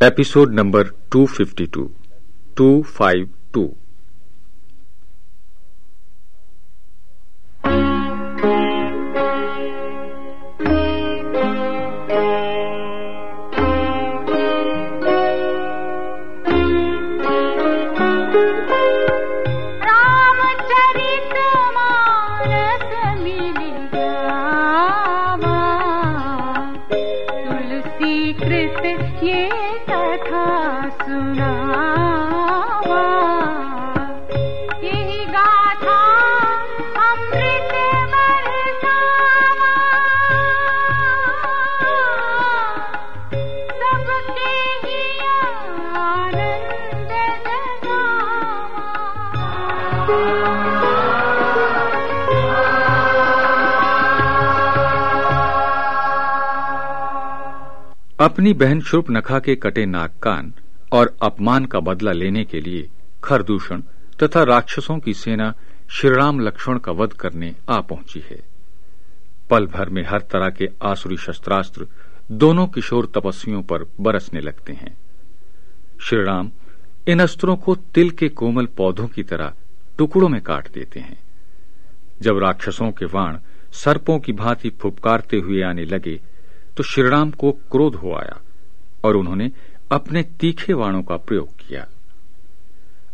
episode number 252 252 अपनी बहन शुर्पनखा के कटे नाक कान और अपमान का बदला लेने के लिए खरदूषण तथा राक्षसों की सेना श्रीराम लक्ष्मण का वध करने आ पहुँची है। पल भर में हर तरह के आसुरी शस्त्रास्त्र दोनों किशोर तपस्वियों पर बरसने लगते हैं। श्रीराम इन अस्त्रों को तिल के कोमल पौधों की तरह टुकड़ों में काट देते हैं। जब राक्षसों के वाण सर्पों की भांति फुपकारते हुए आने लगे तो श्रीराम को क्रोध हो आया और उन्होंने अपने तीखे वाणों का प्रयोग किया।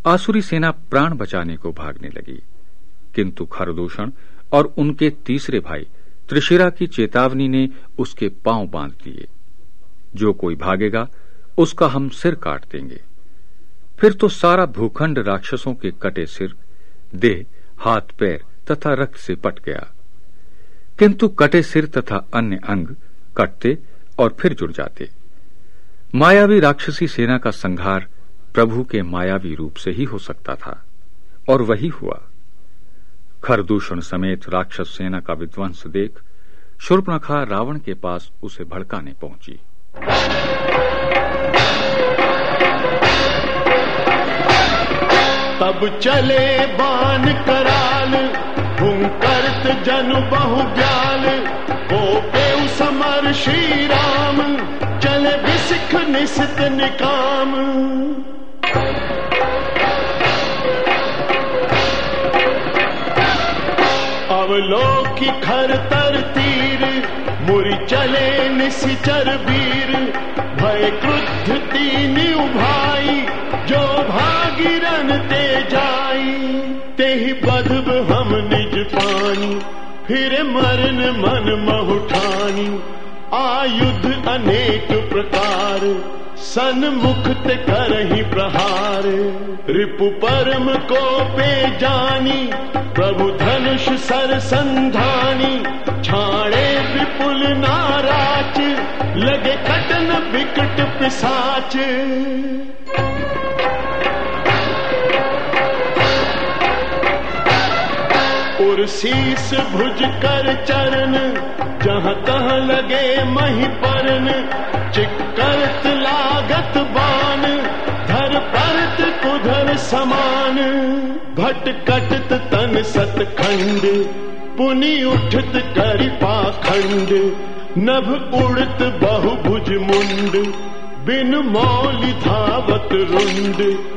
आसुरी सेना प्राण बचाने को भागने लगी, किंतु खरदूषण और उनके तीसरे भाई त्रिशिरा की चेतावनी ने उसके पाँव बाँध दिए। जो कोई भागेगा, उसका हम सिर काट देंगे। फिर तो सारा भूखंड राक्षसों के कटे सिर, देह, हाथ, पैर तथा रक्त से पट गया। किंतु कटे सिर तथा अन्य अंग कटते और फिर जुड़ जाते। मायावी राक्षसी सेना का संहार प्रभु के मायावी रूप से ही हो सकता था, और वही हुआ। खरदूषण समेत राक्षस सेना का विध्वंस देख शूर्पणखा रावण के पास उसे भड़काने पहुँची। तब चले बान कराल, हुंकरत जनु बहु हो पेउ समर श्री राम चले बिसिख निसित निकाम। अवलोकी खर तर तीर, मुरि चले निशिचर वीर। भय क्रुद्ध तीन उभाई, जो भागिरन ते जाई। तेहि बधब हम निज पानी फिर मरन मन महुठानी आयुध अनेक प्रकार प्रहार। रिपु परम को पे जानी प्रभु धनुष सर संधानी छाड़े विपुल नाराच लगे कटन विकट पिसाच और शीस भुज कर चरण, जहाँ तहाँ लगे मही परन चिकरत लागत बान, धर परत कुधर समान। भट कटत तन सतखंड, पुनि उठत करि पाखंड। नभ उड़त बहुभुज मुंड, बिन मौलि धावत रुंड।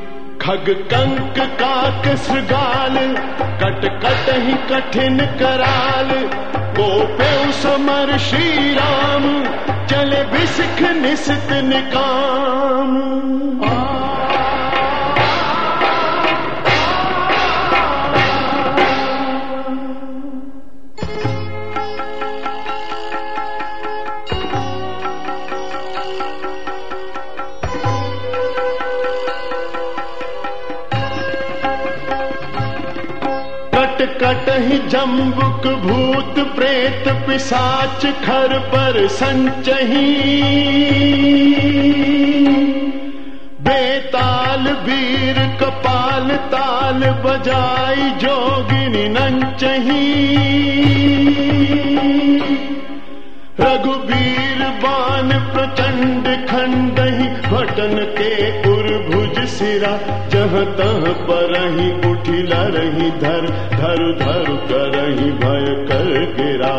खग कंक काक श्रृगाल कट कट ही कठिन कराल। गोपे समर श्री राम चले बिसिख निसित निकाम। कट कट ही जम्बुक भूत प्रेत पिसाच खर पर संचही। बेताल वीर कपाल ताल बजाई जोगिनी नंचही। बान खंड ही भटन के उर्भुज सिरा, जहाँ तह परही उठिला रही धर धर धर करही भय कर गिरा।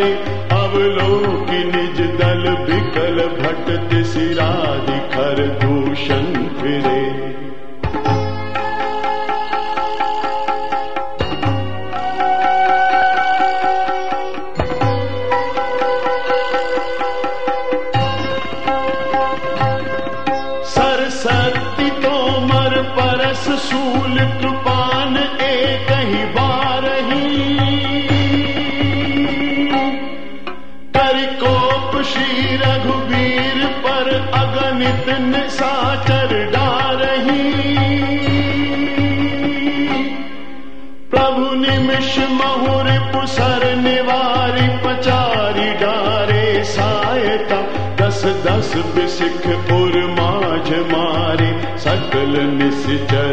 Galilee. श्री रघुवीर पर अगणित निशाचर डारही प्रभु निमिष महुर पुसर निवारी पचारी डारे सायता। दस दस बिसिख पुर माझ मारे सकल निश्चर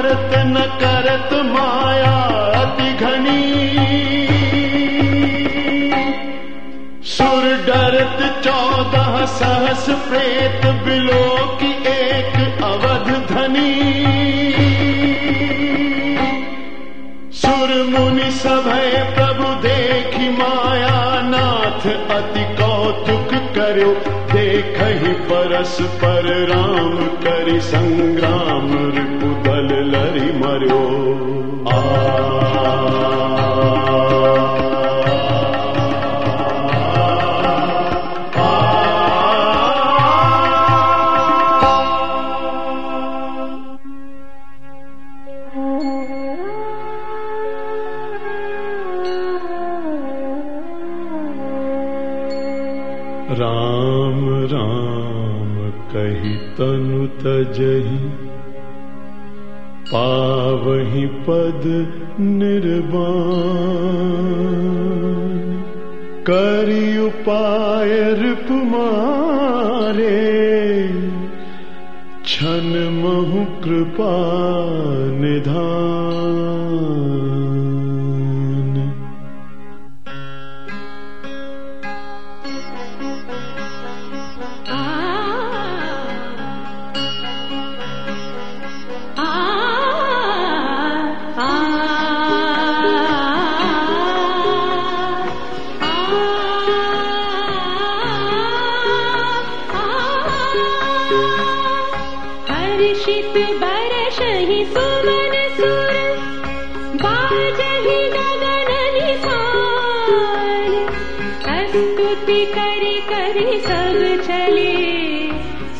मरत न करत माया अति घनी। सुर डरत चौदह सहस प्रेत बिलो की एक अवध धनी सुर मुनि सभय प्रभु देखी माया नाथ अति कौतुक करो। देख ही परस पर राम करि संग्राम। राम राम कही तनु तजही पावही पद निर्वाण। करी उपाय रूप मारे छन महु कृपा निधान। चले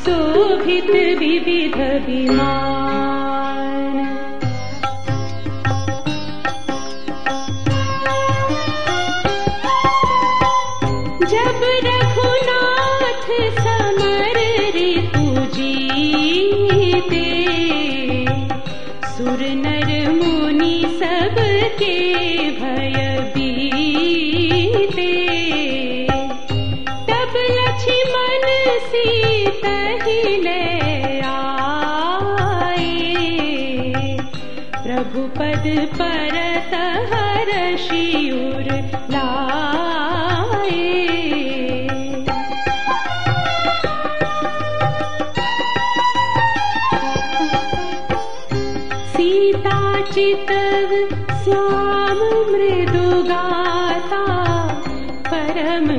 शोभित विविध विमान। जब रघुनाथ समर ऋतु जीते सुर नर मुनि सबके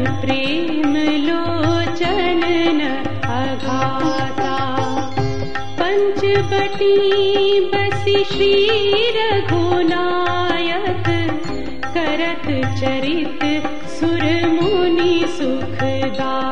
ेम लोचन अभाता पञ्चवटी बिश्री करत चरित सुरमुनि सुखदा।